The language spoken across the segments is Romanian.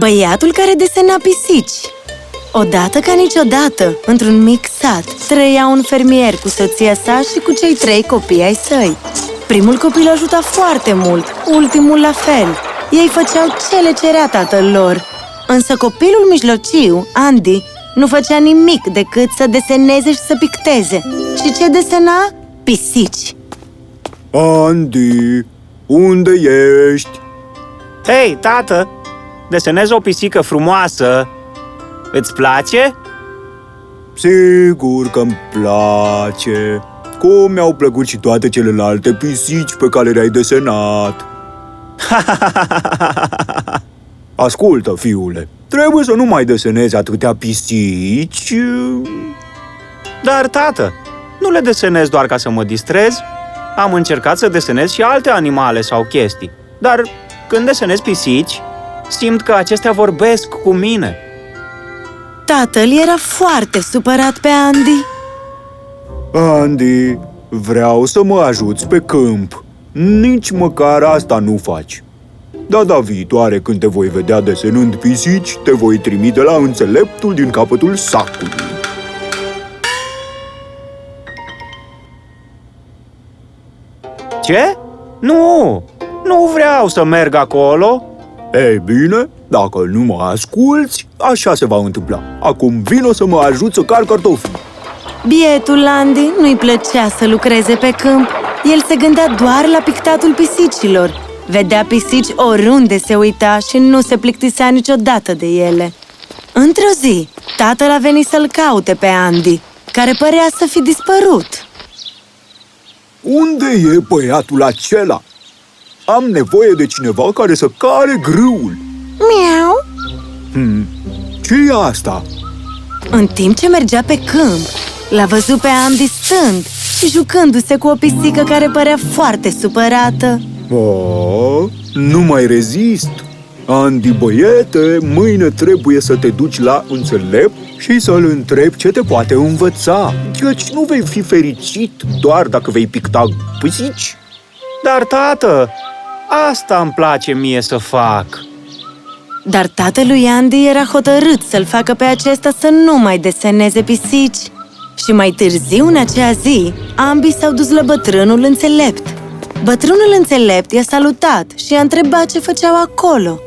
Băiatul care desena pisici Odată ca niciodată, într-un mic sat, trăia un fermier cu soția sa și cu cei trei copii ai săi. Primul copil ajuta foarte mult, ultimul la fel. Ei făceau ce le cerea tatăl lor. Însă copilul mijlociu, Andy, nu făcea nimic decât să deseneze și să picteze. Și ce desena? Pisici. Andy, unde ești? Hei, tată! Desenez o pisică frumoasă! Îți place? Sigur că-mi place. Cum mi-au plăcut și toate celelalte pisici pe care le-ai desenat. Ascultă, fiule, trebuie să nu mai desenezi atâtea pisici. Dar, tată, nu le desenez doar ca să mă distrez. Am încercat să desenez și alte animale sau chestii. Dar când desenez pisici, simt că acestea vorbesc cu mine. Tatăl era foarte supărat pe Andy. Andy, vreau să mă ajuți pe câmp. Nici măcar asta nu faci. Data viitoare, când te voi vedea desenând pisici, te voi trimite la înțeleptul din capătul sacului. Ce? Nu! Nu vreau să merg acolo! Ei bine, dacă nu mă asculți, așa se va întâmpla. Acum vino să mă ajut să car cartofi. Bietul Andy nu-i plăcea să lucreze pe câmp. El se gândea doar la pictatul pisicilor. Vedea pisici oriunde se uita și nu se plictisea niciodată de ele. Într-o zi, tatăl a venit să-l caute pe Andy, care părea să fi dispărut. Unde e băiatul acela? Am nevoie de cineva care să care grâul. Miau! Hmm, ce e asta? În timp ce mergea pe câmp, l-a văzut pe Andy stând și jucându-se cu o pisică care părea foarte supărată. Oh, nu mai rezist! Andy, băiete, mâine trebuie să te duci la înțelept și să-l întrebi ce te poate învăța, căci nu vei fi fericit doar dacă vei picta pisici. Dar, tată, asta îmi place mie să fac. Dar tatălui Andy era hotărât să-l facă pe acesta să nu mai deseneze pisici. Și mai târziu, în acea zi, ambii s-au dus la bătrânul înțelept. Bătrânul înțelept i-a salutat și i-a întrebat ce făceau acolo.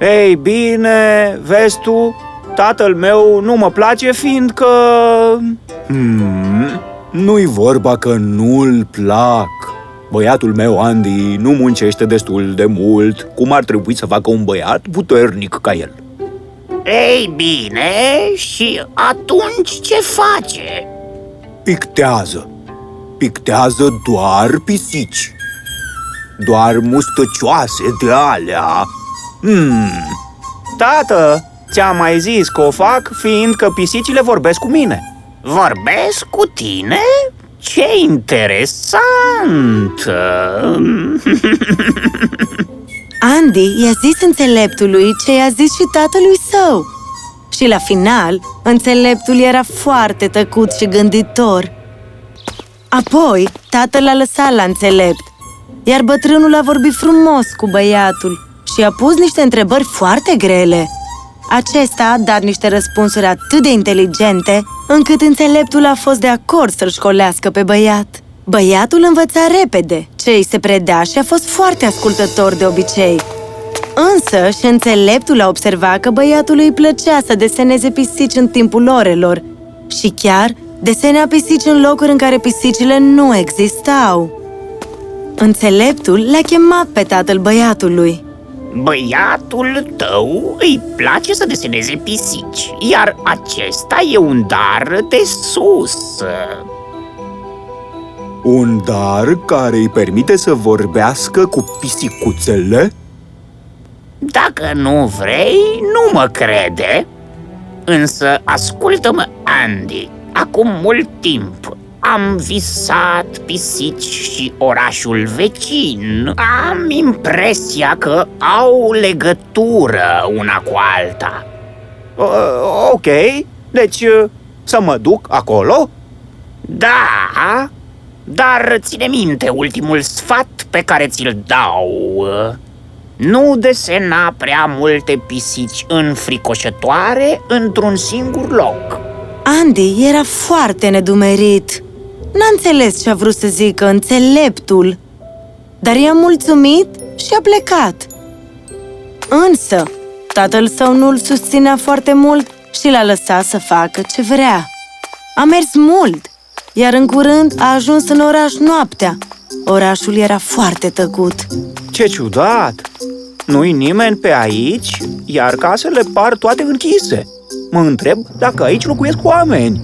Ei bine, vezi tu, tatăl meu nu mă place fiindcă... Hmm, nu-i vorba că nu-l plac. Băiatul meu, Andy, nu muncește destul de mult, cum ar trebui să facă un băiat puternic ca el. Ei bine, și atunci ce face? Pictează. Pictează doar pisici. Doar mustăcioase de alea. Hmm, Tată, ți-am mai zis că o fac fiindcă pisicile vorbesc cu mine. Vorbesc cu tine? Ce interesant! Andy i-a zis înțeleptului ce i-a zis și tatălui său. Și la final, înțeleptul era foarte tăcut și gânditor. Apoi, tatăl l-a lăsat la înțelept, iar bătrânul a vorbit frumos cu băiatul și a pus niște întrebări foarte grele. Acesta a dat niște răspunsuri atât de inteligente, încât înțeleptul a fost de acord să-l școlească pe băiat. Băiatul învăța repede ce îi se predea și a fost foarte ascultător de obicei. Însă și înțeleptul a observat că băiatului îi plăcea să deseneze pisici în timpul orelor și chiar desenea pisici în locuri în care pisicile nu existau. Înțeleptul l-a chemat pe tatăl băiatului. Băiatul tău îi place să deseneze pisici, iar acesta e un dar de sus. un dar care îi permite să vorbească cu pisicuțele? Dacă nu vrei, nu mă crede. Însă ascultă-mă, Andy, acum mult timp am visat pisici și orașul vecin. Am impresia că au legătură una cu alta. Uh, ok, deci uh, să mă duc acolo? Da, dar ține minte ultimul sfat pe care ți-l dau nu desena prea multe pisici înfricoșătoare într-un singur loc. Andy era foarte nedumerit. N-a înțeles ce a vrut să zică înțeleptul, dar i-a mulțumit și a plecat. Însă, tatăl său nu îl susținea foarte mult și l-a lăsat să facă ce vrea. A mers mult, iar în curând a ajuns în oraș noaptea. Orașul era foarte tăcut. Ce ciudat! Nu-i nimeni pe aici, iar casele par toate închise. Mă întreb dacă aici locuiesc oameni.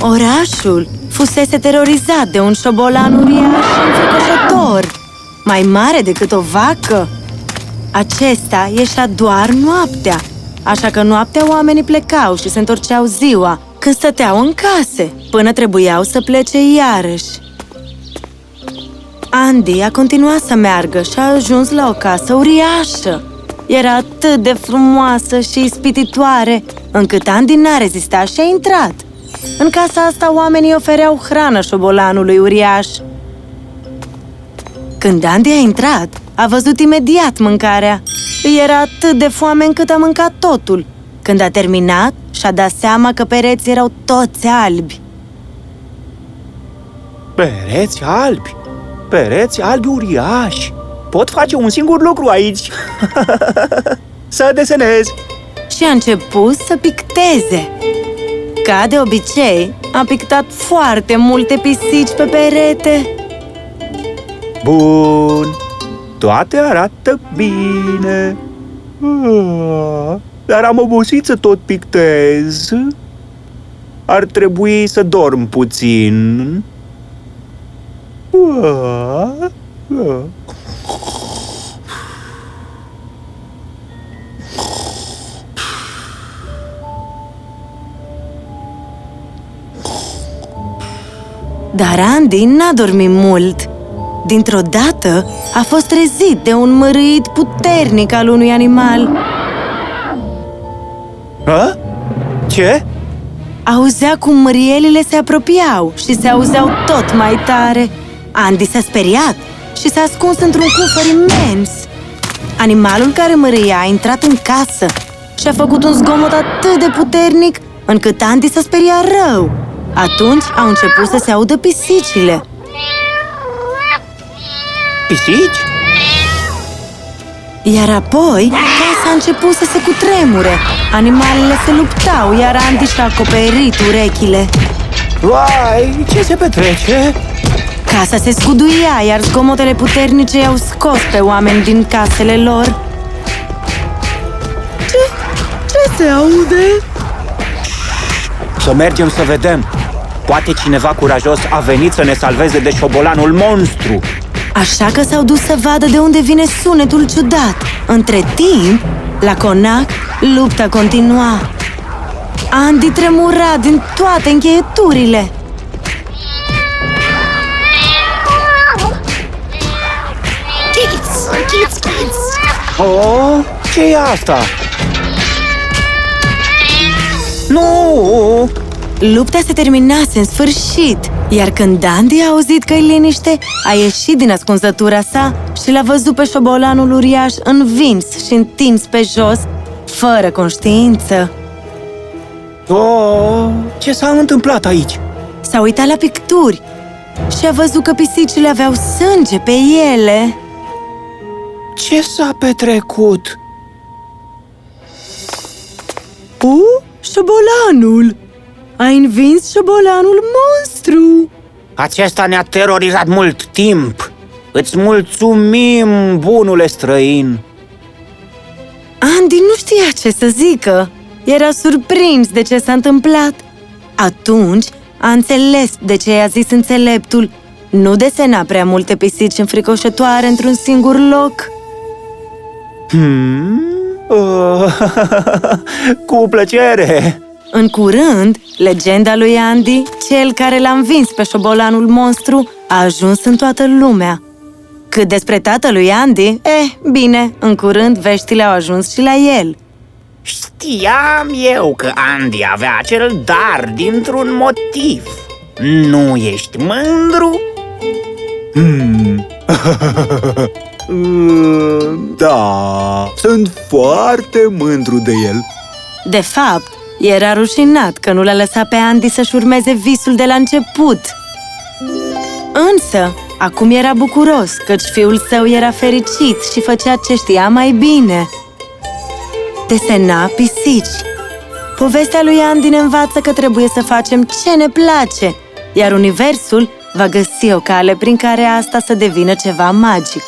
Orașul fusese terorizat de un șobolan uriaș și înfricoșător, mai mare decât o vacă. Acesta ieșea doar noaptea, așa că noaptea oamenii plecau și se întorceau ziua, când stăteau în case, până trebuiau să plece iarăși. Andy a continuat să meargă și a ajuns la o casă uriașă. Era atât de frumoasă și ispititoare, încât Andy n-a rezistat și a intrat. În casa asta oamenii ofereau hrană șobolanului uriaș. Când Andy a intrat, a văzut imediat mâncarea. Îi era atât de foame încât a mâncat totul. Când a terminat, și-a dat seama că pereții erau toți albi. Pereți albi! Pereți albi uriași! Pot face un singur lucru aici! să desenez! Și a început să picteze. Ca de obicei, a pictat foarte multe pisici pe perete. Bun! Toate arată bine! Ah, Dar am obosit să tot pictez. Ar trebui să dorm puțin. Ah, ah. Dar Andy n-a dormit mult. Dintr-o dată a fost trezit de un măruit puternic al unui animal. A? Ce? Auzea cum mărielile se apropiau și se auzeau tot mai tare. Andy s-a speriat și s-a ascuns într-un cufăr imens. Animalul care măria a intrat în casă și a făcut un zgomot atât de puternic încât Andy s-a speriat rău. Atunci au început să se audă pisicile. Pisici? Iar apoi, casa a început să se cutremure. Animalele se luptau, iar Andy și-a acoperit urechile. Vai, ce se petrece? Casa se scuduia, iar zgomotele puternice i-au scos pe oameni din casele lor. Ce? Ce se aude? Să mergem să vedem. Poate cineva curajos a venit să ne salveze de șobolanul monstru. Așa că s-au dus să vadă de unde vine sunetul ciudat. Între timp, la conac, lupta continua. Andy tremura din toate încheieturile. Kids, kids, kids! Oh, ce e asta? Lupta se terminase în sfârșit, iar când Andy a auzit că-i liniște, a ieșit din ascunzătura sa și l-a văzut pe șobolanul uriaș învins și întins pe jos, fără conștiință. Oh, ce s-a întâmplat aici? S-a uitat la picturi și a văzut că pisicile aveau sânge pe ele. Ce s-a petrecut? U, șobolanul! Ai învins șobolanul monstru! Acesta ne-a terorizat mult timp. Îți mulțumim, bunule străin. Andy nu știa ce să zică. Era surprins de ce s-a întâmplat. Atunci a înțeles de ce i-a zis înțeleptul. Nu desena prea multe pisici înfricoșătoare într-un singur loc. Hmm? Uh, cu plăcere! În curând, legenda lui Andy, cel care l-a învins pe șobolanul monstru, a ajuns în toată lumea. Cât despre tatălui Andy, eh, bine, în curând veștile au ajuns și la el. Știam eu că Andy avea acel dar dintr-un motiv. Nu ești mândru? Hmm, Mm, Da, sunt foarte mândru de el. De fapt, era rușinat că nu l-a lăsat pe Andy să-și urmeze visul de la început. Însă, acum era bucuros, căci fiul său era fericit și făcea ce știa mai bine. Desena pisici. Povestea lui Andy ne învață că trebuie să facem ce ne place, iar universul va găsi o cale prin care asta să devină ceva magic.